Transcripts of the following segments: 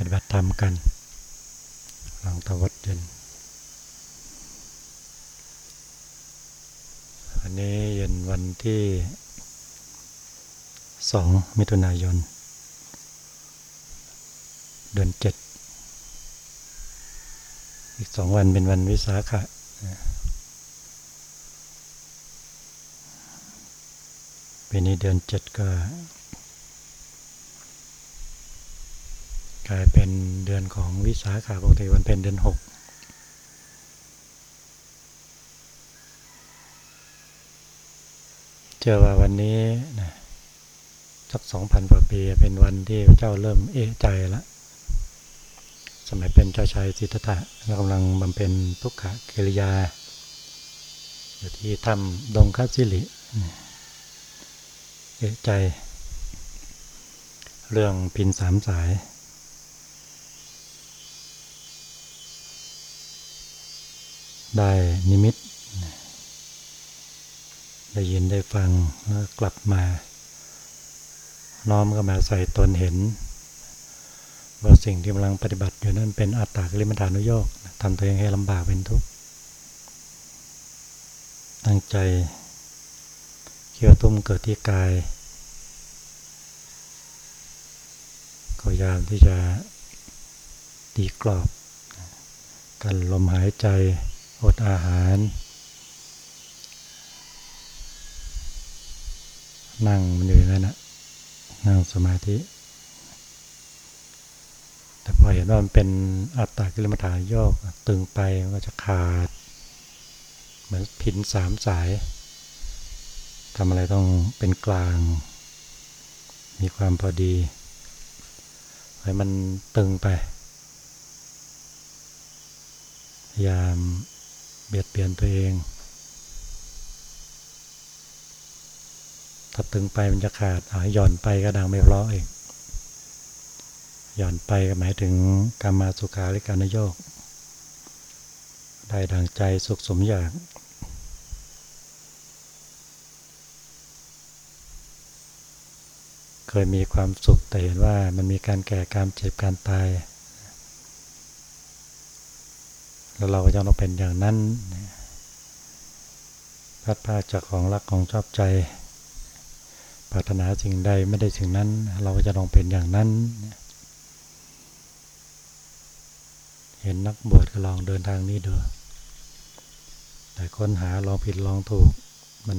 ปฏิบัติธรรมกัน หลังทวัดเย็นวันนี้เย็นวันที่สองมิถุนายน เดือนเจ็ด อีกสองวันเป็นวันวิสาขะปีนี้เดือนเจ็ดก็ กลายเป็นเดือนของวิสาขาปกติวันเป็นเดือนหกเจอว่าวันนี้นะสักสองพันกว่าปีเป็นวันที่เจ้าเริ่มเอะใจแล้วสมัยเป็นเจ้าชายสิทธัตถะกำลังบำเพ็ญทุกขกิริยา อยู่ที่ถ้ำดงคัสิลิเอะใจ เรื่องพินสามสาย ได้นิมิต ได้ยินได้ฟังแล้วกลับมา น้อมก็มาใส่ตนเห็นว่าสิ่งที่กำลังปฏิบัติอยู่นั้นเป็นอัตตากริมฐานุโยกทำตัวเองให้ลำบากเป็นทุกข์ตั้งใจเกี่ยวตุ้มเกิดที่กายก็ยามที่จะตีกรอบกันลมหายใจ อดอาหาร นั่งมันอยู่นั่นนะนั่งสมาธิ แต่พอเห็นว่ามันเป็นอัตตากิลมัฐานโยกตึงไปมันก็จะขาด เหมือนพินสามสายทำอะไรต้องเป็นกลาง มีความพอดีให้มันตึงไปพยายาม เบียดเบียนตัวเอง ถ้าตึงไปมันจะขาดหย่อนไปก็ดังไม่เพราะเองหย่อนไปก็หมายถึงกรรมาสุขาริการนโยก ได้ดังใจสุขสมอยากเคยมีความสุขแต่เห็นว่ามันมีการแก่การเจ็บการตาย แล้วเราก็จะต้องเป็นอย่างนั้นพัดพาจากของรักของชอบใจปรารถนาสิ่งใดไม่ได้สิ่งนั้น เราก็จะต้องเป็นอย่างนั้น เห็นนักบวชก็ลองเดินทางนี้ดูแต่ค้นหาลองผิดลองถูกมัน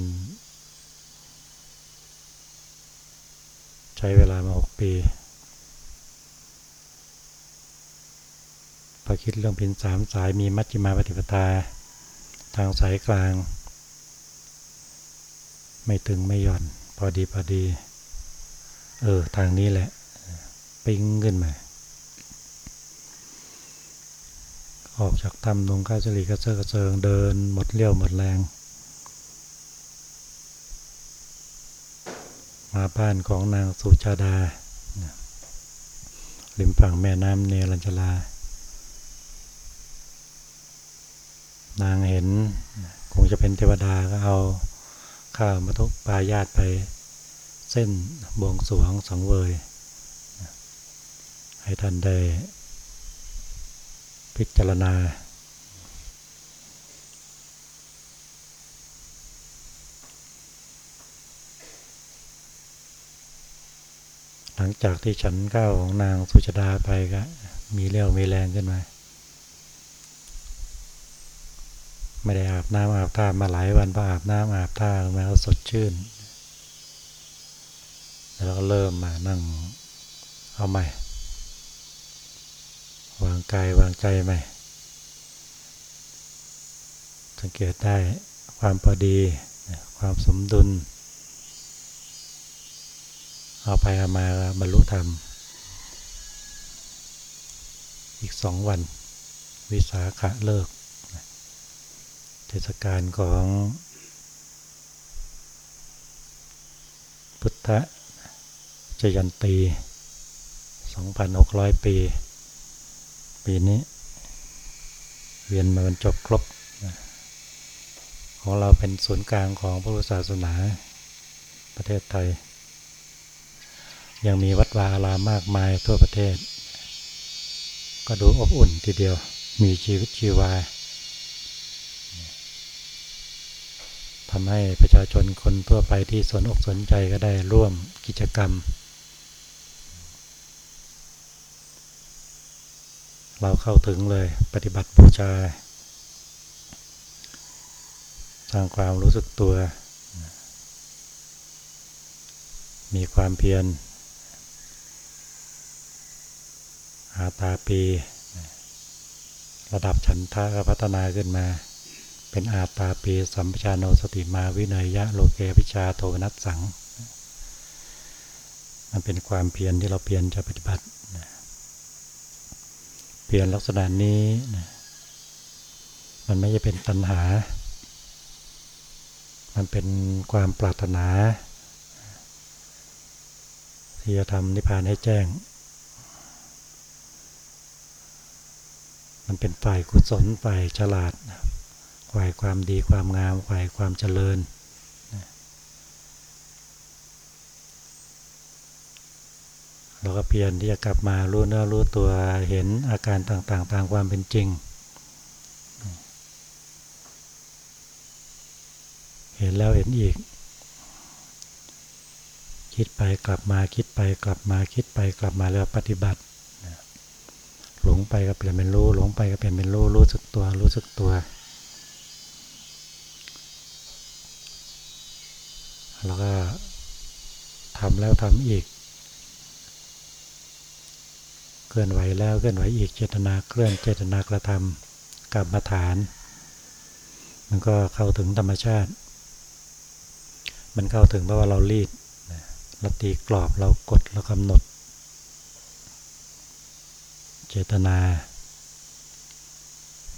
ใช้เวลามาหกปี อคิดเรื่องพินสามสายมีมัชฌิมาปฏิปทา ทางสายกลาง ไม่ตึงไม่หย่อน พอดีพอดี เออ ทางนี้แหละ ปิ้งขึ้นมา ออกจากถ้ำลงข้าสลีกระเซาะกระเซิงเดินหมดเลี้ยวหมดแรง มาบ้านของนางสุชาดาริมฝั่งแม่น้ำเนรัญชลา นางเห็น คงจะเป็นเทวดาก็เอาข้าวมาทุกปลายาตไปเส้นบวงสวงสังเวย ให้ท่านได้พิจารณา หลังจากที่ฉันก้าวของนางสุชดาไปก็มีเรี่ยวมีแรงขึ้นมา ไม่ได้อาบน้ำอาบท่ามาหลายวันพออาบน้ำอาบท่ามาก็สดชื่น แล้วก็เริ่มมานั่งเอาใหม่ วางกายวางใจใหม่ สังเกตได้ความพอดีความสมดุล เอาไปเอามาบรรลุธรรม อีกสองวัน วิสาขะเลิก เทศกาลของพุทธจยันตี 2,600 ปี ปีนี้ เวียนมาบรรจบครบ ของเราเป็นศูนย์กลางของพระพุทธศาสนา ประเทศไทย ยังมีวัดวาอารามมากมายทั่วประเทศ ก็ดูอบอุ่นทีเดียว มีชีวิตชีวา ทำให้ประชาชนคนทั่วไปที่สนอกสนใจก็ได้ร่วมกิจกรรม เราเข้าถึงเลยปฏิบัติบูชาสร้างความรู้สึกตัว มีความเพียรอาตาปี ระดับฉันทะก็พัฒนาขึ้นมา เป็นอาตาปีสัมปชานโนสติมาวิเนยยะโลเกวิชาโทนัสสัง มันเป็นความเพียรที่เราเพียรจะปฏิบัติ เพียรลักษณะนี้มันไม่ใช่เป็นตัณหา มันเป็นความปรารถนาที่จะทำนิพพานให้แจ้ง มันเป็นฝ่ายกุศลฝ่ายฉลาด ฝ่ายความดีความงามฝ่ายความเจริญเราก็เพียรที่จะกลับมารู้เนื้อรู้ตัวเห็นอาการต่างๆ ตามความเป็นจริง เห็นแล้วเห็นอีก คิดไปกลับมาคิดไปกลับมาคิดไปกลับมาแล้วปฏิบัติ หลงไปก็เปลี่ยนเป็นรู้หลงไปก็เปลี่ยนเป็นรู้รู้สึกตัวรู้สึกตัว แล้วก็ทำแล้วทำอีก เคลื่อนไหวแล้วเคลื่อนไหวอีกเจตนาเคลื่อนเจตนากระทำกรรมฐาน มันก็เข้าถึงธรรมชาติ มันเข้าถึงเพราะว่าเรารีดเราตีกรอบเรากดเรากำหนด เจตนา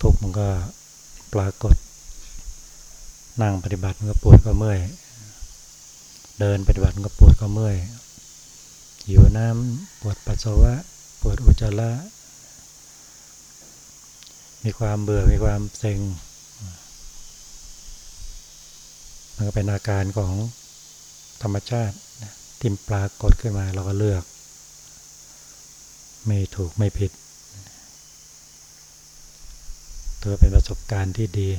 ทุกมันก็ปรากฏนั่งปฏิบัติมันก็ปวดก็เมื่อย เดินปฏิบัติก็ปวดก็เมื่อยหิวน้ำปวดปัสสาวะ ปวดอุจจาระมีความเบื่อมีความเซ็งมันก็เป็นอาการของธรรมชาติทิมปรากฏขึ้นมาเราก็เลือก ไม่ถูกไม่ผิดถือเป็นประสบการณ์ที่ดี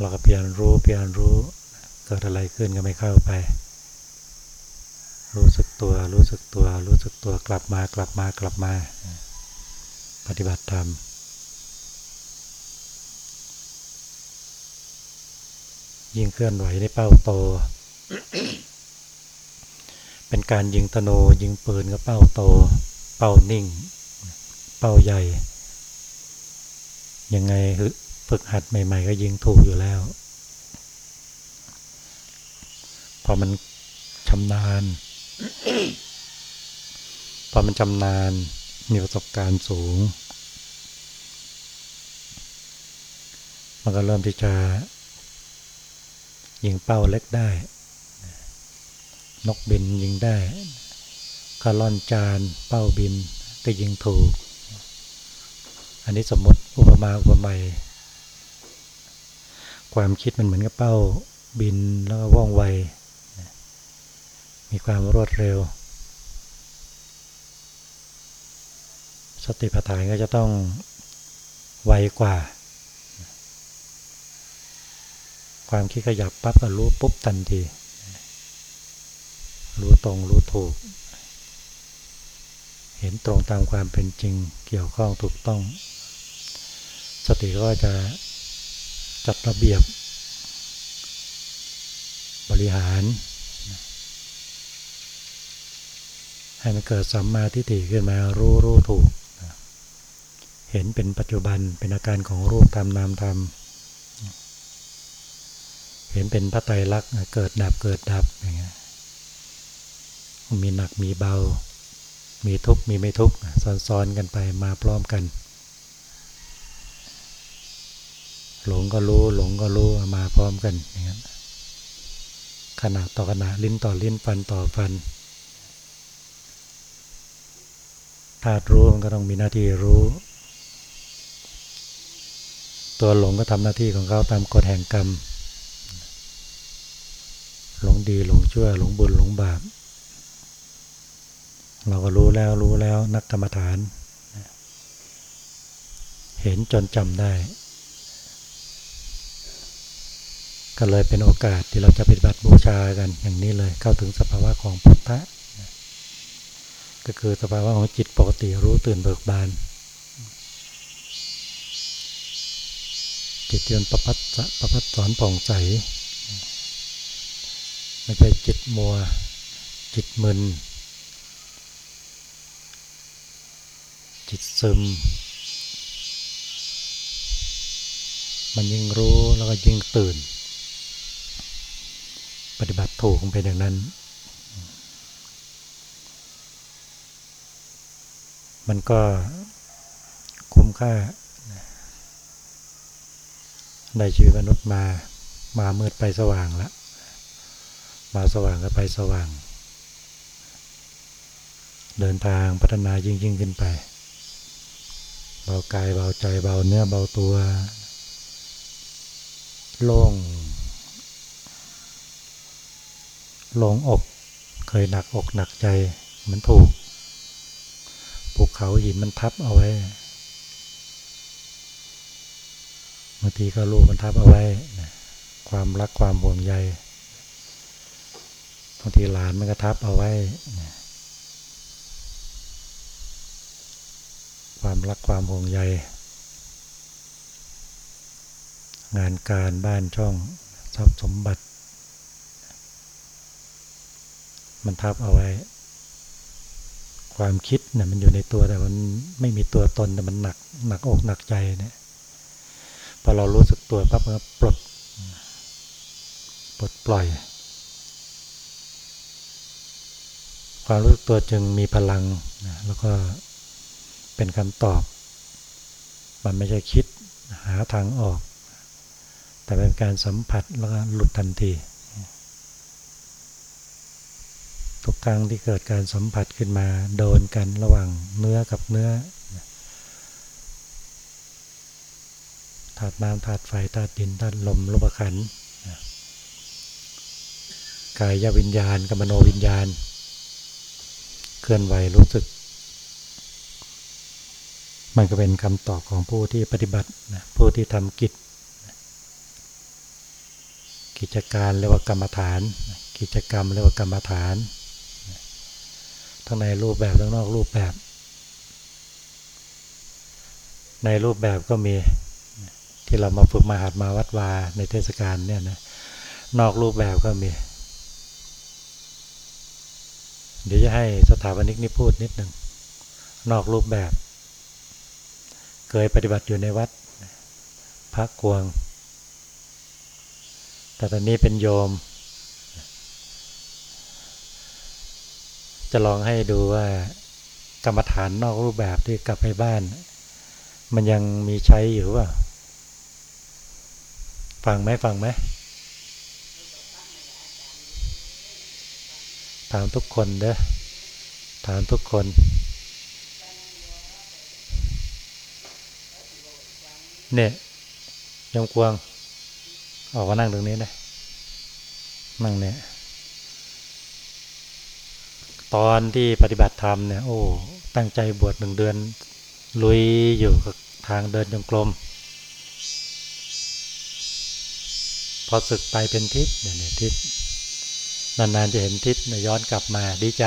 เราก็เพียรรู้เพียรรู้ เกิดอะไรขึ้นก็ไม่เข้าไป รู้สึกตัว รู้สึกตัว รู้สึกตัวกลับมากลับมากลับมา ปฏิบัติธรรมยิงเคลื่อนไหวในเป้าโต เป็นการยิงตโนยิงปืนกับเป้าโต เป้านิ่ง เป้าใหญ่ ยังไงฝึกหัดใหม่ ๆ ก็ยิงถูกอยู่แล้ว พอมันชำนาญ พอมันชำนาญ มีประสบการณ์สูง มันก็เริ่มที่จะยิงเป้าเล็กได้ นกบินยิงได้คาล่อนจานเป้าบินก็ยิงถูก อันนี้สมมติอุปมาอุปไมยความคิดมันเหมือนกับเป้าบินแล้วก็ว่องไว มีความรวดเร็ว สติปัฏฐานก็จะต้องไวกว่า ความคิดขยับปั๊บก็รู้ปุ๊บทันที รู้ตรงรู้ถูก เห็นตรงตามความเป็นจริงเกี่ยวข้องถูกต้อง สติก็จะจัดระเบียบบริหาร ให้มันเกิดสัมมาทิฏฐิขึ้นมารู้รู้ถูก เห็นเป็นปัจจุบันเป็นอาการของรูปธรรมนามธรรม เห็นเป็นพระไตรลักษณ์เกิดดับเกิดดับอย่างเงี้ยมีหนักมีเบา มีทุกข์มีไม่ทุกข์ซ้อนๆกันไปมาพร้อมกัน หลงก็รู้หลงก็รู้มาพร้อมกันอย่างนั้นขณะต่อขณะลิ้นต่อลิ้นฟันต่อฟัน ธาตุรู้มันก็ต้องมีหน้าที่รู้ ตัวหลงก็ทำหน้าที่ของเขาตามกฎแห่งกรรม หลงดีหลงชั่วหลงบุญหลงบาป เราก็รู้แล้วรู้แล้วนักกรรมฐาน เห็นจนจำได้ ก็เลยเป็นโอกาสที่เราจะปฏิบัติบูชากันอย่างนี้เลยเข้าถึงสภาวะของพุทธะ ก็คือสภาวะของจิตปกติรู้ตื่นเบิกบาน จิตที่มันประพัดประพัดสอนผ่องใสไม่ใช่จิตมัว จิตมึน จิตซึม มันยิ่งรู้แล้วก็ยิ่งตื่น ปฏิบัติถูกไปอย่างนั้น มันก็คุ้มค่าได้ชีวิตมนุษย์มา มามืดไปสว่างแล้วมาสว่างก็ไปสว่าง เดินทางพัฒนายิ่งยิ่งขึ้นไป เบากายเบาใจเบาเนื้อเบาตัว โล่ง โล่งอก เคยหนักอกหนักใจ มันถูกาหินมันทับเอาไว้บางทีก็ลูกมันทับเอาไว้นะความรักความห่วงใยบางทีหลานมันก็ทับเอาไว้นะความรักความห่วงใย งานการบ้านช่องทรัพย์สมบัติ มันทับเอาไว้ ความคิดเนี่ยมันอยู่ในตัวแต่มันไม่มีตัวตนแต่มันหนักหนักอกหนักใจเนี่ยพอเรารู้สึกตัวปั๊บมันปลดปลดปล่อย ความรู้สึกตัวจึงมีพลังนะแล้วก็เป็นคำตอบ มันไม่ใช่คิดหาทางออก แต่เป็นการสัมผัสแล้วก็หลุดทันที ทุกครั้งที่เกิดการสัมผัสขึ้นมา โดนกันระหว่างเนื้อกับเนื้อธาตุน้ำธาตุไฟธาตุดินธาตุลมรูปขันกายวิญญาณกับมโนวิญญาณ เคลื่อนไหวรู้สึก มันก็เป็นคำตอบของผู้ที่ปฏิบัติผู้ที่ทำกิจ กิจการเรียกว่ากรรมฐาน กิจกรรมเรียกว่ากรรมฐาน ทั้งในรูปแบบทั้งนอกรูปแบบ ในรูปแบบก็มีที่เรามาฝึกมาหัดมาวัดวาในเทศกาลเนี่ยนะนอกรูปแบบก็มี เดี๋ยวจะให้สถาปนิกนี่พูดนิดหนึ่งนอกรูปแบบ เคยปฏิบัติอยู่ในวัดพระกวง แต่ตอนนี้เป็นโยม จะลองให้ดูว่ากรรมฐานนอกรูปแบบที่กลับไปบ้าน มันยังมีใช้อยู่ว่าฟังไหมฟังไหมถามทุกคนเด้อถามทุกคน เนี่ยยมกวง ออกมานั่งตรงนี้นะนั่งเนี่ย ตอนที่ปฏิบัติธรรมเนี่ยโอ้ตั้งใจบวชหนึ่งเดือน ลุยอยู่กับทางเดินจงกรมพอศึกไปเป็นทิศเนี่ยทิศนานๆจะเห็นทิศย้อนกลับมาดีใจ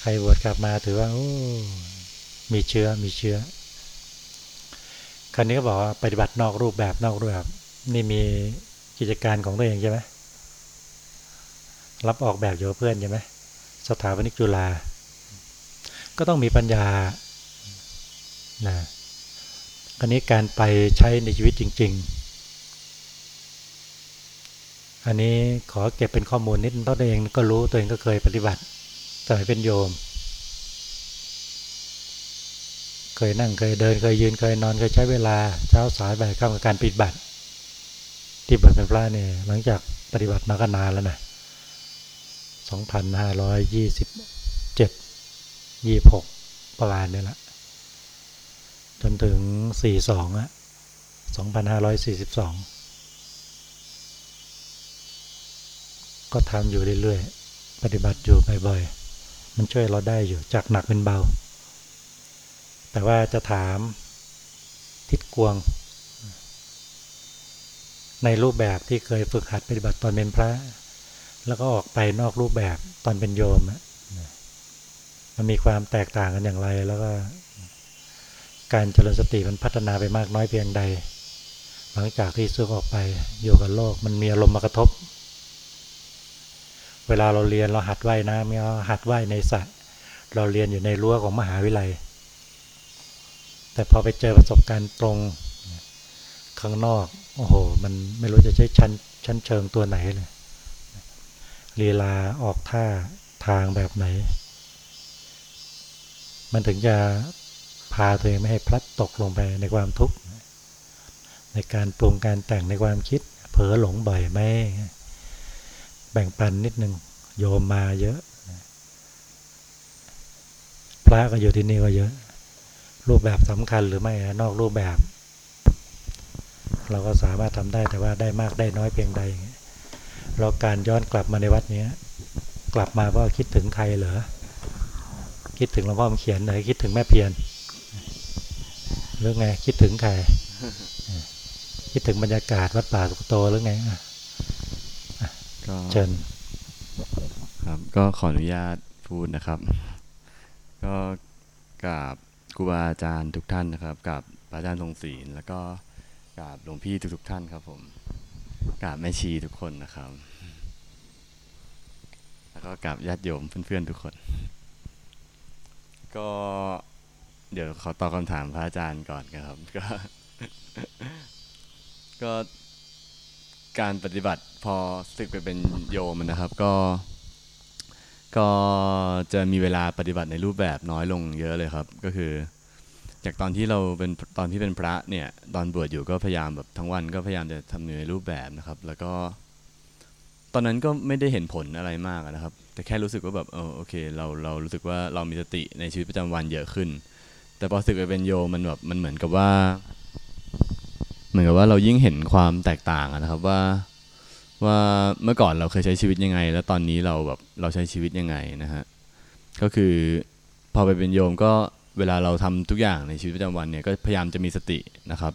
ใครบวชกลับมาถือว่าโอ้มีเชื้อมีเชื้อคราวนี้ก็บอกว่าปฏิบัตินอกรูปแบบนอกรูปแบบนี่มีกิจการของตัวเองใช่ไหม รับออกแบบอยู่เพื่อนใช่ไหมสถาปนิกจุฬาก็ต้องมีปัญญานะคราวนี้การไปใช้ในชีวิตจริง ๆ อันนี้ขอเก็บเป็นข้อมูลนิดตัวเองก็รู้ตัวเองก็เคยปฏิบัติสมัยเป็นโยม เคยนั่งเคยเดินเคยยืนเคยนอนเคยใช้เวลาเช้าสายบ่ายค่ำกับการปฏิบัติ ที่บวชเป็นพระเนี่ยหลังจากปฏิบัติมาก็นานแล้วนะ 2527 26 ประมาณนี้แหละ จนถึง 42อะ2542 ก็ทำอยู่เรื่อยๆ ปฏิบัติอยู่บ่อยๆ มันช่วยเราได้อยู่จากหนักเป็นเบา แต่ว่าจะถามทิศกวง ในรูปแบบที่เคยฝึกหัดปฏิบัติตอนเป็นพระ แล้วก็ออกไปนอกรูปแบบตอนเป็นโยมมันมีความแตกต่างกันอย่างไร แล้วก็ การเจริญสติมันพัฒนาไปมากน้อยเพียงใด หลังจากที่ซึกออกไปอยู่กับโลก มันมีอารมณ์มากระทบ เวลาเราเรียนเราหัดว่ายน้ำเราหัดว่ายในสระเราเรียนอยู่ในรั้วของมหาวิทยาลัย แต่พอไปเจอประสบการณ์ตรงข้างนอก โอ้โห มันไม่รู้จะใช้ชั้นชั้นเชิงตัวไหนเลย ลีลาออกท่าทางแบบไหน มันถึงจะพาตัวเองไม่ให้พลัดตกลงไปในความทุกข์ในการปรุงการแต่งในความคิด เผลอหลงบ่อยไหมแบ่งปันนิดนึงโยมมาเยอะ พระก็อยู่ที่นี่ก็เยอะ รูปแบบสำคัญหรือไม่นอกรูปแบบ เราก็สามารถทำได้แต่ว่าได้มากได้น้อยเพียงใด เราการย้อนกลับมาในวัดนี้กลับมาเพราะคิดถึงใครเหรอคิดถึงหลวงพ่อเขียนไหนคิดถึงแม่เพียรหรือไงคิดถึงใครคิดถึงบรรยากาศวัดป่าสุกโตหรือไงเชิญครับก็ขออนุญาตพูดนะครับ ก็กับครูบาอาจารย์ทุกท่านนะครับกับอาจารย์ทรงศิลแล้วก็กับหลวงพี่ทุกๆท่านครับผมกับแม่ชีทุกคนนะครับ แล้วก็กับญาติโยมเพื่อนๆทุกคน ก็เดี๋ยวขอตอบคำถามพระอาจารย์ก่อนครับ ก็ก็การปฏิบัติพอสึกไปเป็นโยมนะครับ ก็ ก็จะมีเวลาปฏิบัติในรูปแบบน้อยลงเยอะเลยครับ ก็คือ จากตอนที่เราเป็นตอนที่เป็นพระเนี่ย ตอนบวชอยู่ก็พยายามแบบทั้งวันก็พยายามจะทำในรูปแบบนะครับ แล้วก็ ตอนนั้นก็ไม่ได้เห็นผลอะไรมากนะครับ แต่แค่รู้สึกว่าแบบเออโอเค เราเรารู้สึกว่าเรามีสติในชีวิตประจำวันเยอะขึ้น แต่พอสึกไปเป็นโยมันแบบมันเหมือนกับว่า เหมือนกับว่าเรายิ่งเห็นความแตกต่างนะครับว่าว่าเมื่อก่อนเราเคยใช้ชีวิตยังไง แล้วตอนนี้เราแบบเราใช้ชีวิตยังไงนะฮะก็คือพอไปเป็นโยมก็เวลาเราทำทุกอย่างในชีวิตประจำวันเนี่ยก็พยายามจะมีสตินะครับ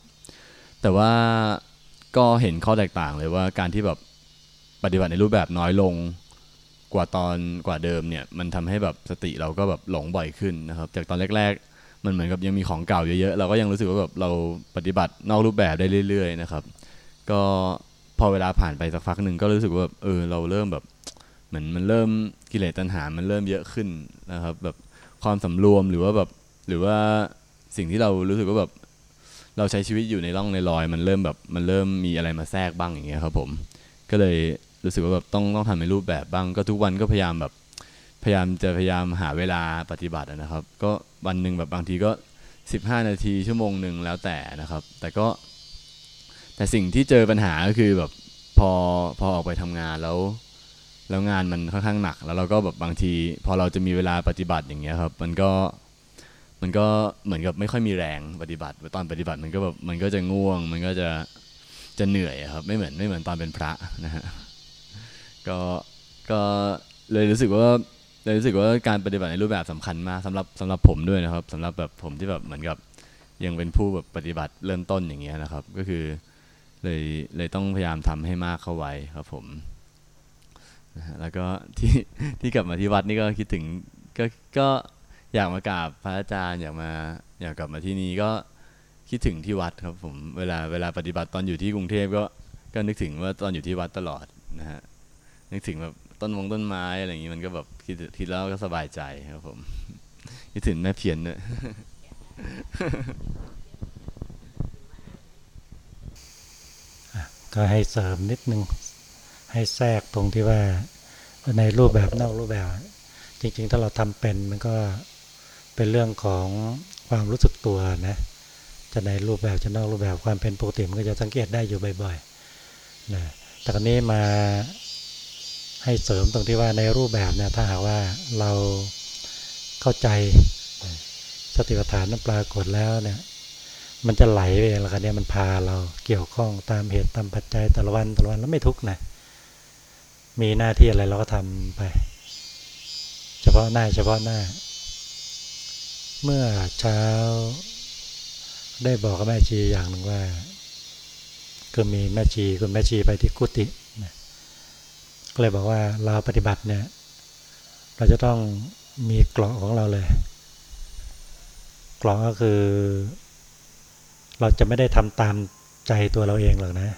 แต่ว่าก็เห็นข้อแตกต่างเลยว่าการที่แบบ ปฏิบัติในรูปแบบน้อยลงกว่าตอนกว่าเดิมเนี่ยมันทำให้แบบสติเราก็แบบหลงบ่อยขึ้นนะครับ จากตอนแรก ๆ มันเหมือนกับยังมีของเก่าเยอะๆเราก็ยังรู้สึกว่าแบบเราปฏิบัตินอกรูปแบบได้เรื่อย ๆ นะครับ ก็พอเวลาผ่านไปสักพักหนึ่งก็รู้สึกว่าแบบเออเราเริ่มแบบเหมือนมันเริ่มกิเลสตัณหา มันเริ่มเยอะขึ้นนะครับ แบบความสำรวมหรือว่าแบบหรือว่าสิ่งที่เรารู้สึกว่าแบบเราใช้ชีวิตอยู่ในร่องในรอย มันเริ่มแบบมันเริ่มมีอะไรมาแทรกบ้างอย่างเงี้ยครับผม ก็เลย รู้สึกว่าแบบต้องต้องทำในรูปแบบบ้าง ก็ทุกวันก็พยายามแบบพยายามจะพยายามหาเวลาปฏิบัตินะครับ ก็วันหนึ่งแบบบางทีก็ 15 นาทีชั่วโมงหนึ่งแล้วแต่นะครับ แต่ก็ แต่สิ่งที่เจอปัญหาก็คือแบบพอพอออกไปทำงานแล้ว แล้วงานมันค่อนข้างหนัก แล้วเราก็แบบบางที พอเราจะมีเวลาปฏิบัติอย่างเงี้ยครับ มันก็มันก็เหมือนกับไม่ค่อยมีแรงปฏิบัติตอนปฏิบัติมันก็แบบมันก็จะง่วง มันก็จะจะเหนื่อยครับ ไม่เหมือนไม่เหมือนตอนเป็นพระนะฮะ ก็ก็เลยรู้สึกว่าเลยรู้สึกว่าการปฏิบัติในรูปแบบสำคัญมากสำหรับสำหรับผมด้วยนะครับสำหรับแบบผมที่แบบเหมือนกับยังเป็นผู้แบบปฏิบัติเริ่มต้นอย่างเงี้ยนะครับ ก็คือเลยเลยต้องพยายามทำให้มากเข้าไว้ครับผมแล้วก็ที่ที่กลับมาที่วัดนี่ก็คิดถึงก็ก็อยากมากราบพระอาจารย์อยากมาอยากกลับมาที่นี่ก็คิดถึงที่วัดครับผมเวลาเวลาปฏิบัติตอนอยู่ที่กรุงเทพก็ก็นึกถึงว่าตอนอยู่ที่วัดตลอดนะฮะ นึกถึงแบบต้นมงต้นไม้อะไรอย่างนี้มันก็แบบคิดคิดแล้วก็สบายใจครับผมคิดถึงแม่เพียนเนี่ยก็ให้เสริมนิดนึง ให้แทรกตรงที่ว่าในรูปแบบนอกรูปแบบ จริง ๆ ถ้าเราทำเป็นมันก็เป็นเรื่องของความรู้สึกตัวนะจะในรูปแบบจะนอกรูปแบบความเป็นปกติมันก็จะสังเกตได้อยู่บ่อยๆนะแต่ครนี้มา ให้เสริมตรงที่ว่าในรูปแบบเนี่ยถ้าหากว่าเราเข้าใจสติปัฏฐานนั้นปรากฏแล้วเนี่ยมันจะไหลไปเองแล้วกันเนี่ยมันพาเราเกี่ยวข้องตามเหตุตามปัจจัยแต่ละวันแต่ละวันแล้วไม่ทุกข์นะมีหน้าที่อะไรเราก็ทำไป เฉพาะหน้าเฉพาะหน้า เมื่อเช้า ได้บอกกับแม่ชีอย่างหนึ่งว่า ก็มีแม่ชีคุณแม่ชีไปที่กุฏิ ก็เลยบอกว่าเราปฏิบัติเนี่ย เราจะต้องมีกรอของเราเลย กรอก็คือ เราจะไม่ได้ทำตามใจตัวเราเองหรอกนะ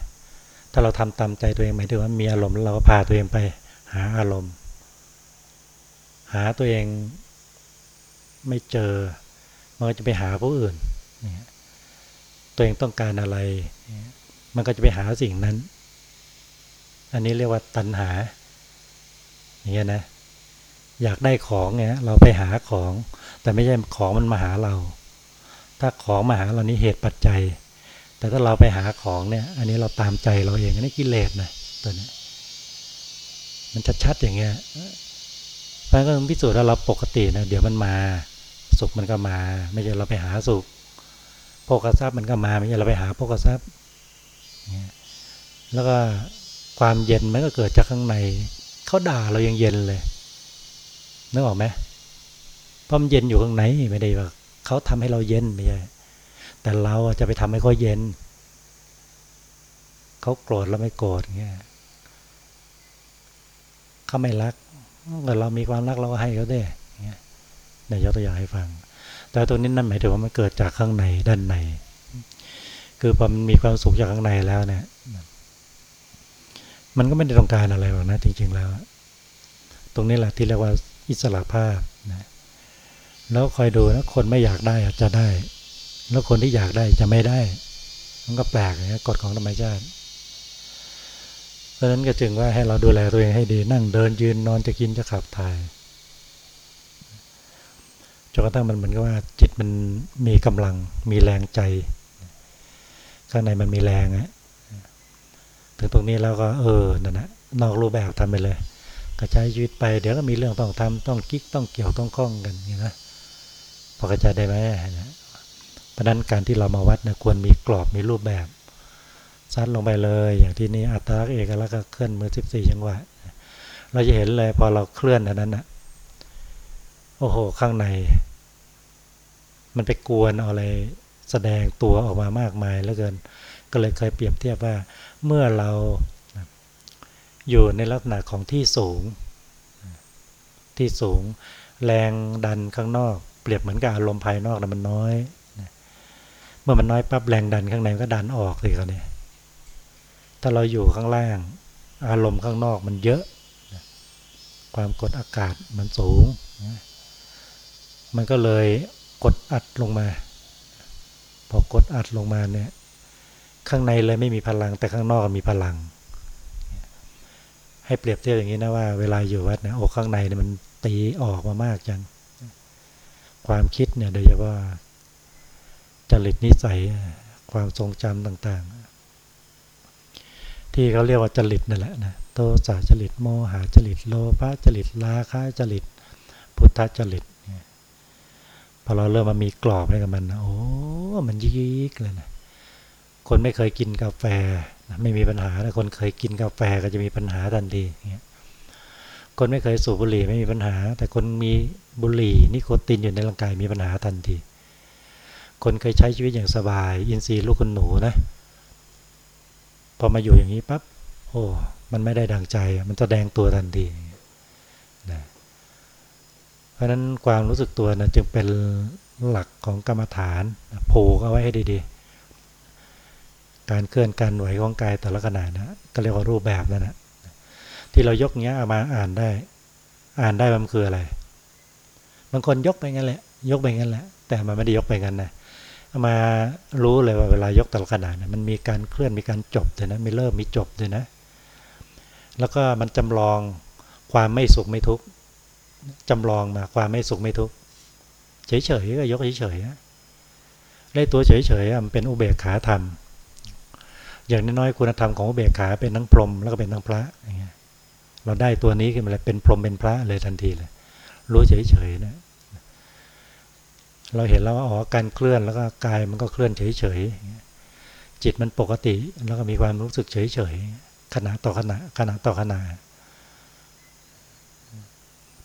ถ้าเราทำตามใจตัวเองหมายถึงว่ามีอารมณ์เราก็พาตัวเองไปหาอารมณ์ หาตัวเองไม่เจอมันก็จะไปหาผู้อื่น ตัวเองต้องการอะไร มันก็จะไปหาสิ่งนั้น อันนี้เรียกว่าตัณหาอย่างเงี้ยนะอยากได้ของเนี่ยเราไปหาของ แต่ไม่ใช่ของมันมาหาเรา ถ้าของมาหาเรานี่เหตุปัจจัย แต่ถ้าเราไปหาของเนี่ย อันนี้เราตามใจเราเองอันนี้กิเลสนะตัวนี้มันชัดๆอย่างเงี้ยเพราะงั้นพิสูจน์ว่าเราปกตินะเดี๋ยวมันมา สุขมันก็มา ไม่ใช่เราไปหาสุขโภคทรัพย์มันก็มาไม่ใช่เราไปหาโภคทรัพย์แล้วก็ ความเย็นมันก็เกิดจากข้างใน เขาด่าเรายังเย็นเลยนึกออกไหมเพราะมันเย็นอยู่ข้างในไม่ได้ว่าเขาทำให้เราเย็นไม่ใช่แต่เราจะไปทำให้เขาเย็น เขาโกรธเราไม่โกรธเงี้ยเขาไม่รักแต่เรามีความรักเราก็ให้เขาได้เงี้ยเดี๋ยวยกตัวอย่างให้ฟัง แต่ตัวนี้นั่นหมายถึงว่ามันเกิดจากข้างในด้านใน คือพอมันมีความสุขจากข้างในแล้วเนี่ย มันก็ไม่ได้ต้องการอะไรหรอกนะ จริง ๆ แล้ว ตรงนี้แหละที่เรียกว่าอิสระภาพนะแล้วคอยดูนะคนไม่อยากได้อาจะได้ แล้วคนที่อยากได้จะไม่ได้ มันก็แปลกนะกฎของธรรมชาติเพราะนั้นก็จึงว่าให้เราดูแลตัวเองให้ดีนั่งเดินยืนนอนจะกินจะขับถ่ายจนกระทั่งมันเหมือนกับว่าจิตมันมีกำลังมีแรงใจ ข้างในมันมีแรงอะ ถึงตรงนี้แล้วก็เออนั่นนะนอกรูปแบบทำไปเลยกระจายชีวิตไปเดี๋ยวก็มีเรื่องต้องทำต้องกิ๊กต้องเกี่ยวต้องคล้องกันอย่างนี้นะพอกระจายได้ไหมนะเพราะนั้นการที่เรามาวัดนะควรมีกรอบมีรูปแบบซัดลงไปเลย อย่างที่นี้อัตราเอกแล้วก็เคลื่อนมือสิบสี่จังหวะเราจะเห็นเลยพอเราเคลื่อนอันนั้นนะโอ้โห ข้างใน มันไปกวนอะไรแสดงตัวออกมามากมายแล้วเกิน ก็เลยเคยเปรียบเทียบว่าเมื่อเราอยู่ในลักษณะของที่สูง ที่สูง แรงดันข้างนอก เปรียบเหมือนกับอารมณ์ภายนอกนะมันน้อยเมื่อมันน้อยปั๊บแรงดันข้างในก็ดันออกสิครับเนี่ยถ้าเราอยู่ข้างล่าง อารมณ์ข้างนอกมันเยอะ ความกดอากาศมันสูง มันก็เลยกดอัดลงมา พอกดอัดลงมาเนี่ย ข้างในเลยไม่มีพลัง แต่ข้างนอกมีพลัง ให้เปรียบเทียบอย่างนี้นะว่าเวลาอยู่วัดนะโอ้ข้างในเนี่ยมันตีออกมามากจังความคิดเนี่ยโดยเฉพาะจริตนิสัยความทรงจำต่าง ๆ ที่เขาเรียกว่าจริตนั่นแหละนะโทสะจริตโมหะจริตโลภะจริตราคะจริตพุทธจริตพอเราเริ่มมามีกรอบให้กับมันนะโอ้มันยิกเลยนะ คนไม่เคยกินกาแฟไม่มีปัญหาแต่คนเคยกินกาแฟก็จะมีปัญหาทันทีคนไม่เคยสูบบุหรี่ไม่มีปัญหา แต่คนมีบุหรี่นิโคตินอยู่ในร่างกายมีปัญหาทันที คนเคยใช้ชีวิตอย่างสบาย อินทรีย์ลูกคนหนูนะพอมาอยู่อย่างนี้ปั๊บโอ้มันไม่ได้ดังใจ มันจะแดงตัวทันทีนะเพราะนั้นความรู้สึกตัวนะจึงเป็นหลักของกรรมฐานผูกเอาไว้ให้ดีๆ การเคลื่อนการไหวของกายแต่ละขณะนะก็เรียกว่ารูปแบบนั่นนะที่เรายกเงี้ยเอามาอ่านได้ อ่านได้มันคืออะไร บางคนยกไปงั้นแหละ ยกไปงั้นแหละ แต่มันไม่ได้ยกไปงั้นนะมารู้เลยว่าเวลายกแต่ละขณะนะมันมีการเคลื่อนมีการจบเลยนะมีเริ่มมีจบเลยนะ แล้วก็มันจำลองความไม่สุขไม่ทุกข์จำลองมาความไม่สุขไม่ทุกข์เฉยๆก็ยกเฉยๆเลยตัวเฉยๆมันเป็นอุเบกขาธรรม อย่างน้อยๆคุณธรรมของอุเบกขาเป็นทั้งพรหมแล้วก็เป็นทั้งพระอย่างเงี้ยเราได้ตัวนี้ขึ้นมาเลยเป็นพรหมเป็นพระเลยทันทีเลยรู้เฉยๆนะเราเห็นแล้วว่าอ๋อการเคลื่อนแล้วก็กายมันก็เคลื่อนเฉยๆจิตมันปกติแล้วก็มีความรู้สึกเฉยๆขณะต่อขณะขณะต่อขณะ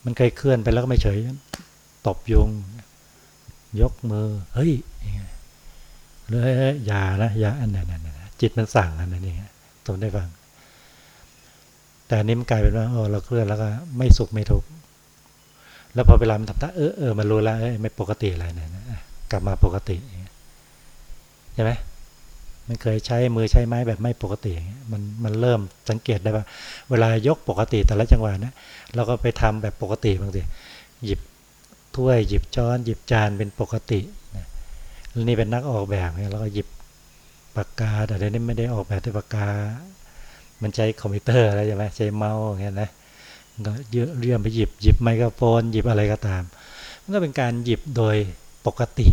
มันเคยเคลื่อนไปแล้วก็ไม่เฉยตบยุง ยกมือ เฮ้ยเลยอย่านะอย่าอันนั้น จิตมันสั่งอันนั้นเองตรงได้ฟัง แต่นี้มันกลายเป็นว่าโอ้เราเคลื่อนแล้วก็ไม่สุขไม่ทุกข์แล้วพอเวลามันทำตาเออเออมันรู้แล้วไม่ปกติอะไรเนี่ยกลับมาปกติใช่ไหมมันเคยใช้มือใช้ไม้แบบไม่ปกติมันมันเริ่มสังเกตได้ว่า เวลายกปกติแต่ละจังหวะนะเราก็ไปทำแบบปกติบางทีหยิบถ้วยหยิบช้อน หยิบจานเป็นปกตินะนี่เป็นนักออกแบบเนี่ยเราก็หยิบ ปากกาแต่เดี๋ยวนี้ไม่ได้ออกแบบด้วยปากกา มันใช้คอมพิวเตอร์อะไรใช่ไหมใช้เมาส์อย่างเงี้ยนะก็เยอะเรียมไปหยิบหยิบไมโครโฟน หยิบอะไรก็ตาม มันก็เป็นการหยิบโดยปกติ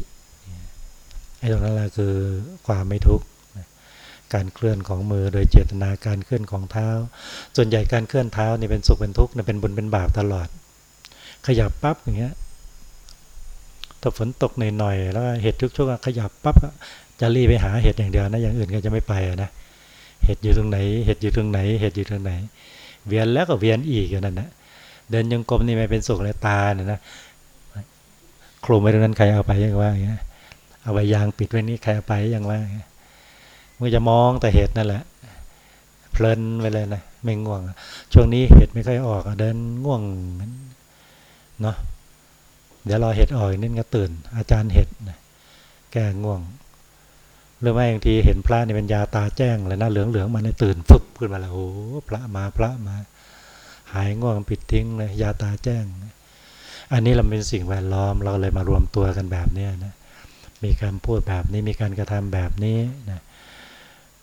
ไอ้ตรงนั้นแหละคือความไม่ทุกข์การเคลื่อนของมือโดยเจตนาการเคลื่อนของเท้า ส่วนใหญ่การเคลื่อนเท้านี่เป็นสุขเป็นทุกข์เป็นบุญเป็นบาปตลอด ขยับปั๊บอย่างเงี้ยถ้าฝนตกหน่อยๆแล้วเห็ดทุกช่วงขยับปั๊บ จะรีบไปหาเห็ดอย่างเดียวนะอย่างอื่นก็จะไม่ไปนะเห็ดอยู่ตรงไหน เห็ดอยู่ตรงไหน เห็ดอยู่ตรงไหน เวียนแล้วก็เวียนอีกอย่างนั้นนะเดินยังกลมนี่ไม่เป็นสุขเลยตาเนี่ยนะคลุมไปตรงนั้นใครเอาไปยังว่าอย่างเงี้ยเอาใบยางปิดไว้นี่ใครเอาไปยังว่าอย่างเงี้ยมันจะมองแต่เห็ดนั่นแหละ เพลินไปเลยนะไม่ง่วง ช่วงนี้เห็ดไม่ค่อยออกเดินง่วงเนาะเดี๋ยวรอเห็ดออกนิดก็ตื่น อาจารย์เห็ดนะแก้ง่วง หรือไม่บางทีเห็นพระนี่เป็นยาตาแจ้งเลยนะเหลืองเหลืองมาในตื่นฟึบขึ้นมาแล้วโอ้พระมาพระมา หายง่วงปิดทิ้งเลยยาตาแจ้ง อันนี้เราเป็นสิ่งแวดล้อมเราเลยมารวมตัวกันแบบนี้นะมีการพูดแบบนี้มีการกระทำแบบนี้นะ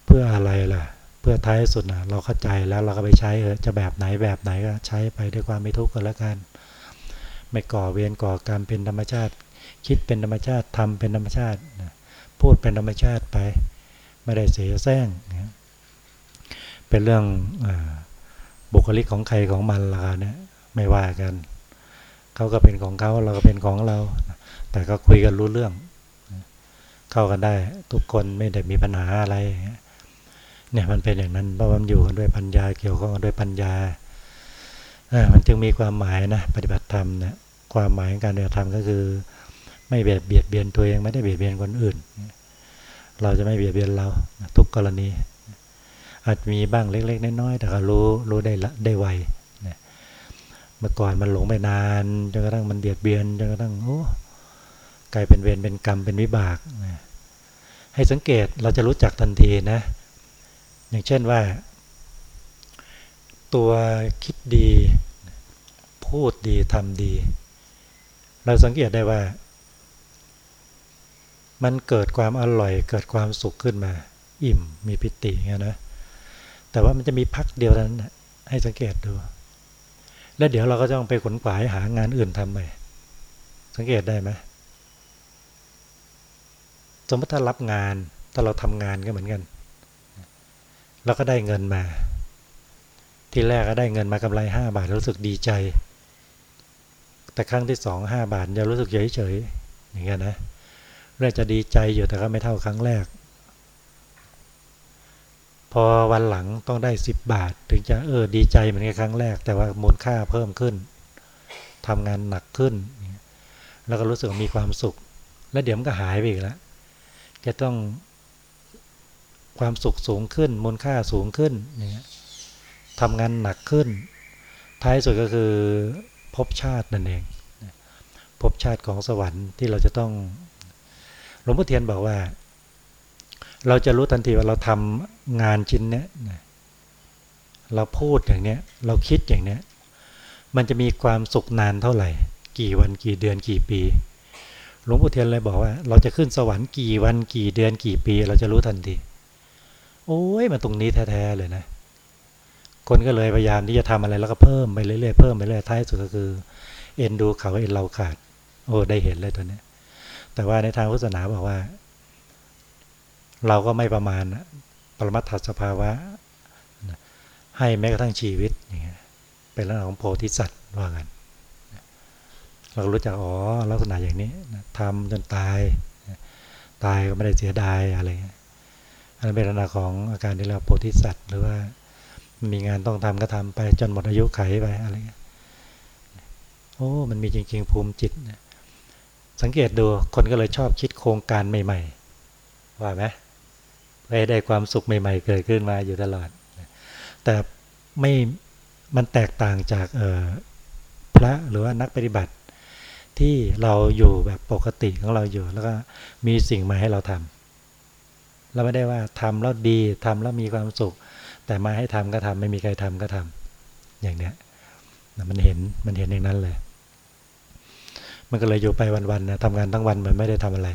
เพื่ออะไรล่ะ เพื่อท้ายสุดนะเราเข้าใจแล้วเราก็ไปใช้เออจะแบบไหนแบบไหนก็ใช้ไปด้วยความไม่ทุกข์กันแล้วกัน ไม่ก่อเวียนก่อกรรมเป็นธรรมชาติ คิดเป็นธรรมชาติทำเป็นธรรมชาติ พูดเป็นธรรมชาติไป ไม่ได้เสียแซงเป็นเรื่องอบุคลิกของใครของมันละเนี่ยไม่ว่ากัน เขาก็เป็นของเขาเราก็เป็นของเรา แต่ก็คุยกันรู้เรื่อง เข้ากันได้ทุกคนไม่ได้มีปัญหาอะไรเนี่ยมันเป็นอย่างนั้นเพราะมันอยู่กันด้วยปัญญาเกี่ยวข้องกันด้วยปัญญาอ่ามันจึงมีความหมายนะปฏิบัติธรรมเนี่ยความหมายของการปฏิบัติธรรมก็คือ ไม่เบียดเบียดเบียนตัวเองไม่ได้เบียดเบียนคนอื่น เราจะไม่เบียดเบียนเราทุกกรณี อาจมีบ้างเล็ก ๆ น้อยๆแต่ก็รู้รู้ได้ละได้ไวเมื่อก่อนมันหลงไปนานจนกระทั่งมันเบียดเบียนจนกระทั่งโอ้กลายเป็นเวรเป็นกรรมเป็นวิบากให้สังเกตเราจะรู้จักทันทีนะ อย่างเช่นว่า ตัวคิดดี พูดดีทำดี เราสังเกตได้ว่า มันเกิดความอร่อยเกิดความสุขขึ้นมา อิ่มมีปิติเงี้ยนะ แต่ว่ามันจะมีพักเดียวนั้นให้สังเกตดู แล้วเดี๋ยวเราก็ต้องไปขนขวายหางานอื่นทำใหม่สังเกตได้ไหมสมมติถ้ารับงานถ้าเราทำงานก็เหมือนกันเราก็ได้เงินมา ที่แรกก็ได้เงินมากำไรห้าบาทรู้สึกดีใจ แต่ครั้งที่สองห้าบาทจะรู้สึกเฉยเฉยอย่างเงี้ยนะเรื่อจะดีใจอยู่แต่ก็ไม่เท่าครั้งแรก พอวันหลังต้องได้สิบบาท ถึงจะเออดีใจเหมือนกับครั้งแรก แต่ว่ามูลค่าเพิ่มขึ้นทำงานหนักขึ้น แล้วก็รู้สึกมีความสุข แล้วเดี๋ยวมันก็หายไปอีกแล้วจะต้องความสุขสูงขึ้น มูลค่าสูงขึ้นเนี่ยทำงานหนักขึ้น ท้ายสุดก็คือภพชาตินั่นเองภพชาติของสวรรค์ที่เราจะต้อง หลวงพ่อเทียนบอกว่า เราจะรู้ทันทีว่าเราทำงานชิ้นเนี้ยเราพูดอย่างเนี้ย เราคิดอย่างเนี้ย มันจะมีความสุขนานเท่าไหร่ กี่วันกี่เดือนกี่ปี หลวงปู่เทียนเลยบอกว่า เราจะขึ้นสวรรค์กี่วันกี่เดือนกี่ปี เราจะรู้ทันที โอ้ยมาตรงนี้แท้ๆเลยนะ คนก็เลยพยายามที่จะทำอะไรแล้วก็เพิ่มไปเรื่อยๆเพิ่มไปเรื่อยๆท้ายสุดก็คือ เอ็นดูเขาเอ็นเราขาด โอ้ได้เห็นเลยตัวนี้ แต่ว่าในทางพุทธศาสนาบอกว่า เราก็ไม่ประมาณปรมัตถสภาวะ ให้แม้กระทั่งชีวิตอย่างเงี้ยเป็นเรื่องของโพธิสัตว์ว่ากันเรารู้จักอ๋อลักษณะอย่างนี้ทำจนตาย ตายก็ไม่ได้เสียดายอะไรอันนั้นเป็นลักษณะของอาการที่เราโพธิสัตว์หรือว่ามีงานต้องทำก็ทำไปจนหมดอายุไขไปอะไรโอ้ มันมีจริงๆภูมิจิตนะ สังเกตดูคนก็เลยชอบคิดโครงการใหม่ ๆ ว่าไหมให้ได้ความสุขใหม่ ๆ เกิดขึ้นมาอยู่ตลอด แต่ไม่มันแตกต่างจากพระหรือว่านักปฏิบัติ ที่เราอยู่แบบปกติของเราอยู่ แล้วก็มีสิ่งมาให้เราทำเราไม่ได้ว่าทำแล้วดีทำแล้วมีความสุข แต่มาให้ทำก็ทำไม่มีใครทำก็ทำอย่างเนี้ยมันเห็นมันเห็นอย่างนั้นเลย มันก็เลยอยู่ไปวันๆนะทำงานทั้งวันมันไม่ได้ทำอะไร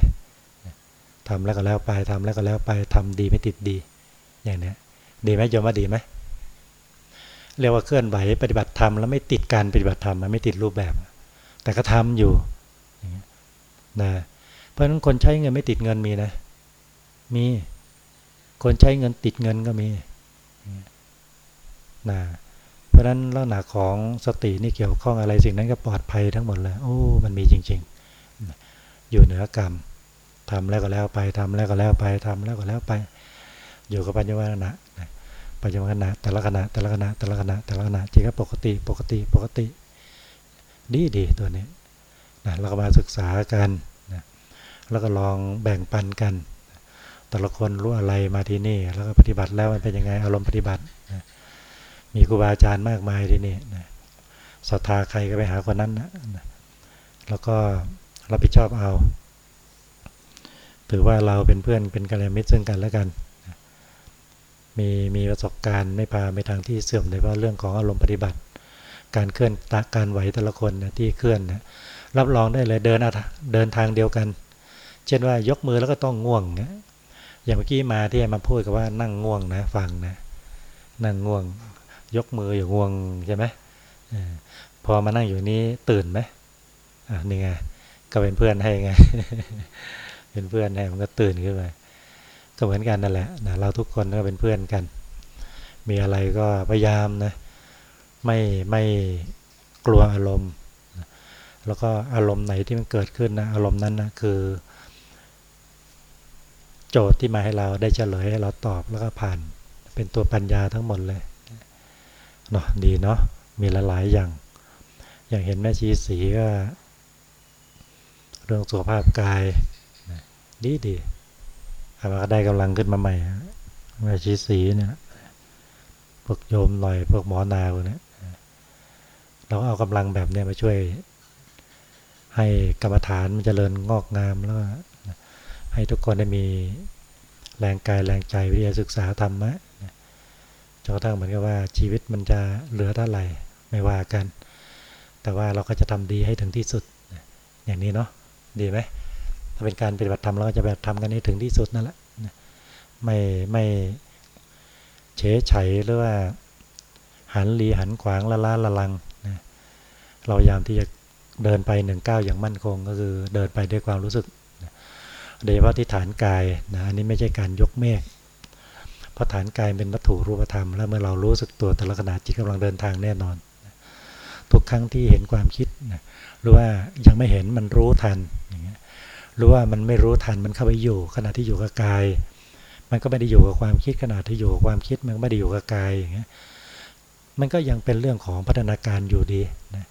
ทำแล้วก็แล้วไปทำแล้วก็แล้วไปทำดีไม่ติดดี อย่างเนี้ยดีไหมโยมว่าดีไหมเรียกว่าเคลื่อนไหวปฏิบัติธรรมแล้วไม่ติดการปฏิบัติธรรมมันไม่ติดรูปแบบ แต่ก็ทำอยู่นะเพราะฉะนั้นคนใช้เงินไม่ติดเงินมีนะ มีคนใช้เงินติดเงินก็มีนะ ราะฉะนั้นลักษณะของสตินี่เกี่ยวข้องอะไรสิ่งนั้นก็ปลอดภัยทั้งหมดเลยโอ้มันมีจริง ๆ อยู่เหนือกรรมทำแล้วก็แล้วไปทำแล้วก็แล้วไปทำแล้วก็แล้วไป อยู่กับปัญญาณะปัจจุบันขณะแต่ละขณะแต่ละขณะแต่ละขณะแต่ละขณะจิตก็ปกติปกติปกติ ดีดีตัวนี้นะเราก็มาศึกษากันนะแล้วก็ลองแบ่งปันกัน แต่ละคนรู้อะไรมาที่นี่ แล้วก็ปฏิบัติแล้วมันเป็นยังไงอารมณ์ปฏิบัติ มีครูบาอาจารย์มากมายที่นี่นะศรัทธาใครก็ไปหาคนนั้นนะแล้วก็รับผิดชอบเอา ถือว่าเราเป็นเพื่อนเป็นกัลยาณมิตรซึ่งกันและกัน มีมีประสบการณ์ไม่พาไปทางที่เสื่อมเลยว่าเรื่องของอารมณ์ปฏิบัติ การเคลื่อนตาการไหวแต่ละคนนะที่เคลื่อนนะรับรองได้เลยเดินเดินทางเดียวกัน เช่นว่ายกมือแล้วก็ต้องง่วงนะอย่างเมื่อกี้มาที่มาพูดกับว่านั่งง่วงนะฟังนะนั่งง่วง ยกมืออยู่ง่วงใช่ไหมพอมานั่งอยู่นี้ตื่นไหมอะนี่ไงก็เป็นเพื่อนให้ไง เป็นเพื่อนให้มันก็ตื่นขึ้นมาก็เหมือนกันนั่นแหละนะเราทุกคนก็เป็นเพื่อนกัน มีอะไรก็พยายามนะไม่ไม่กลัวอารมณ์ แล้วก็อารมณ์ไหนที่มันเกิดขึ้นนะอารมณ์นั้นนะคือ โจทย์ที่มาให้เราได้เฉลยให้เราตอบแล้วก็ผ่าน เป็นตัวปัญญาทั้งหมดเลย เนาะดีเนาะมีหลายๆอย่าง อย่างเห็นแม่ชีสีก็เรื่องสุขภาพกายดีดีอามาก็ได้กำลังขึ้นมาใหม่แมาชีสีเนี่ยพวกโยมหน่อยพวกหมอนาวกนี้เราเอากำลังแบบเนี้ยมาช่วย ให้กรรมฐานมันจเจริญงอกงามแล้วให้ทุกคนได้มีแรงกายแรงใจวิทยาศึกษาธรรมะ จนกระทั่งเหมือนกับว่าชีวิตมันจะเหลือเท่าไหร่ไม่ว่ากัน แต่ว่าเราก็จะทำดีให้ถึงที่สุด อย่างนี้เนาะดีไหมถ้าเป็นการปฏิบัติธรรมเราก็จะแบบทำกันให้ถึงที่สุดนั่นแหละไม่ไม่เฉยเฉยหรือว่าหันลีหันขวางละล้าละลังนะเราพยายามที่จะเดินไปหนึ่งก้าวอย่างมั่นคงก็คือเดินไปด้วยความรู้สึกโดยเฉพาะที่ฐานกายนะอันนี้ไม่ใช่การยกเมฆ ราะฐานกายเป็นวัตถุรูปธรรม แล้วเมื่อเรารู้สึกตัวแต่ละขณะจิตกำลังเดินทางแน่นอน ทุกครั้งที่เห็นความคิดนะหรือว่ายังไม่เห็นมันรู้ทันอย่างเงี้ยหรือว่ามันไม่รู้ทันมันเข้าไปอยู่ ขณะที่อยู่กับกาย มันก็ไม่ได้อยู่กับความคิดขณะที่อยู่กับความคิดมันไม่ได้อยู่กับกายอย่างเงี้ยมันก็ยังเป็นเรื่องของพัฒนาการอยู่ดีนะ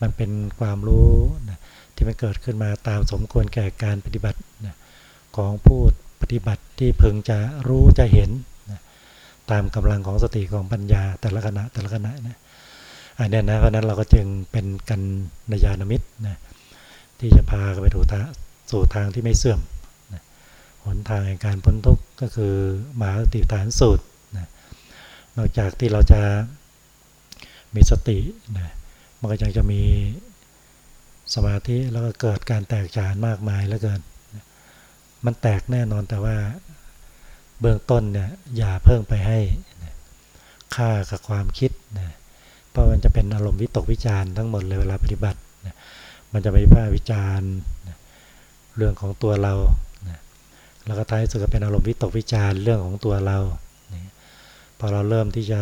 มันเป็นความรู้นะที่มันเกิดขึ้นมาตามสมควรแก่การปฏิบัตินะของผู้ปฏิบัติที่พึงจะรู้จะเห็น ตามกำลังของสติของปัญญาแต่ละขณะแต่ละขณะนะอันนี้นะเพราะนั้นเราก็จึงเป็นกันนยานมิตรนะที่จะพาไปถูกสู่ทางที่ไม่เสื่อมนะหนทางแห่งการพ้นทุกข์ก็คือมหาสติฐานสูตรนะนอกจากที่เราจะมีสตินะมันก็ยังจะมีสมาธิแล้วก็เกิดการแตกฉานมากมายแล้วเกิน มันแตกแน่นอนแต่ว่า เบื้องต้นเนี่ยอย่าเพิ่งไปให้ค่ากับความคิดนะเพราะมันจะเป็นอารมณ์วิตกวิจารณ์ทั้งหมดเลยเวลาปฏิบัตินะมันจะไปวิพาวิจารณ์เรื่องของตัวเรานะแล้วก็ท้ายสุดก็เป็นอารมณ์วิตกวิจารเรื่องของตัวเรานะพอเราเริ่มที่จะ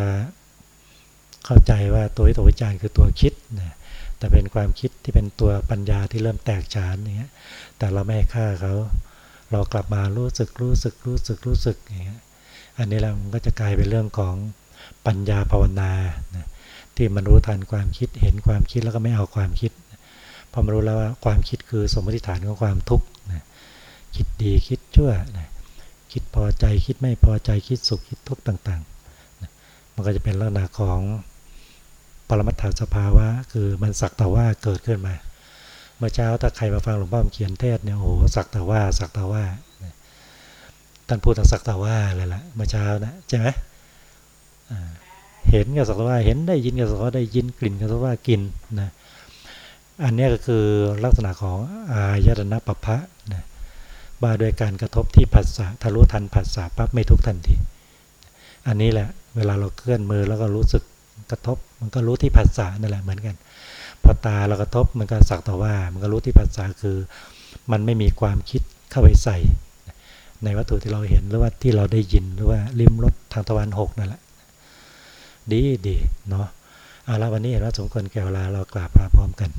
เข้าใจว่าตัววิตกวิจารคือตัวคิดนะแต่เป็นความคิดที่เป็นตัวปัญญาที่เริ่มแตกฉานอย่างเงี้ยแต่เราไม่ให้ค่าเขา เรากลับมารู้สึกรู้สึกรู้สึกรู้สึกอย่างเงี้ยอันนี้เราก็จะกลายเป็นเรื่องของปัญญาภาวนานะที่มันรู้ทันความคิดเห็นความคิดแล้วก็ไม่เอาความคิดพอมารู้แล้วว่าความคิดคือสมมติฐานของความทุกข์นะคิดดีคิดชั่วนะคิดพอใจคิดไม่พอใจคิดสุขคิดทุกข์ต่างๆนะมันก็จะเป็นลักษณะของปรมัตถสภาวะคือมันสักแต่ว่าเกิดขึ้นมา เมื่อเช้าถ้าใครมาฟังหลวงพ่อเขียนเทศเนี่ยโอ้โหสักแต่ว่าสักแต่ว่าท่านพูดถึงสักแต่ว่าเลยล่ะเมื่อเช้านะใช่ไหมเห็นก็สักแต่ว่าเห็นได้ยินก็สักแต่ว่าได้ยินกลิ่นก็สักแต่ว่ากินนะอันนี้ก็คือลักษณะของอายตนะปัปพะนะบาโดยการกระทบที่ผัสสะทะลุทันผัสสะปั๊บไม่ทุกทันที อันนี้แหละเวลาเราเคลื่อนมือแล้วก็รู้สึกกระทบมันก็รู้ที่ผัสสะนั่นแหละเหมือนกัน พอตาเรากระทบมันก็สักแต่ว่า มันก็รู้ที่ภาษาคือ มันไม่มีความคิดเข้าไปใส่ ในวัตถุที่เราเห็นหรือว่าที่เราได้ยินหรือว่าริมรถทางตะวันหกนั่นแหละ ดีดีเนาะเอาละวันนี้เห็นว่าสมควรแก่เวลาเรากราบพาพร้อมกัน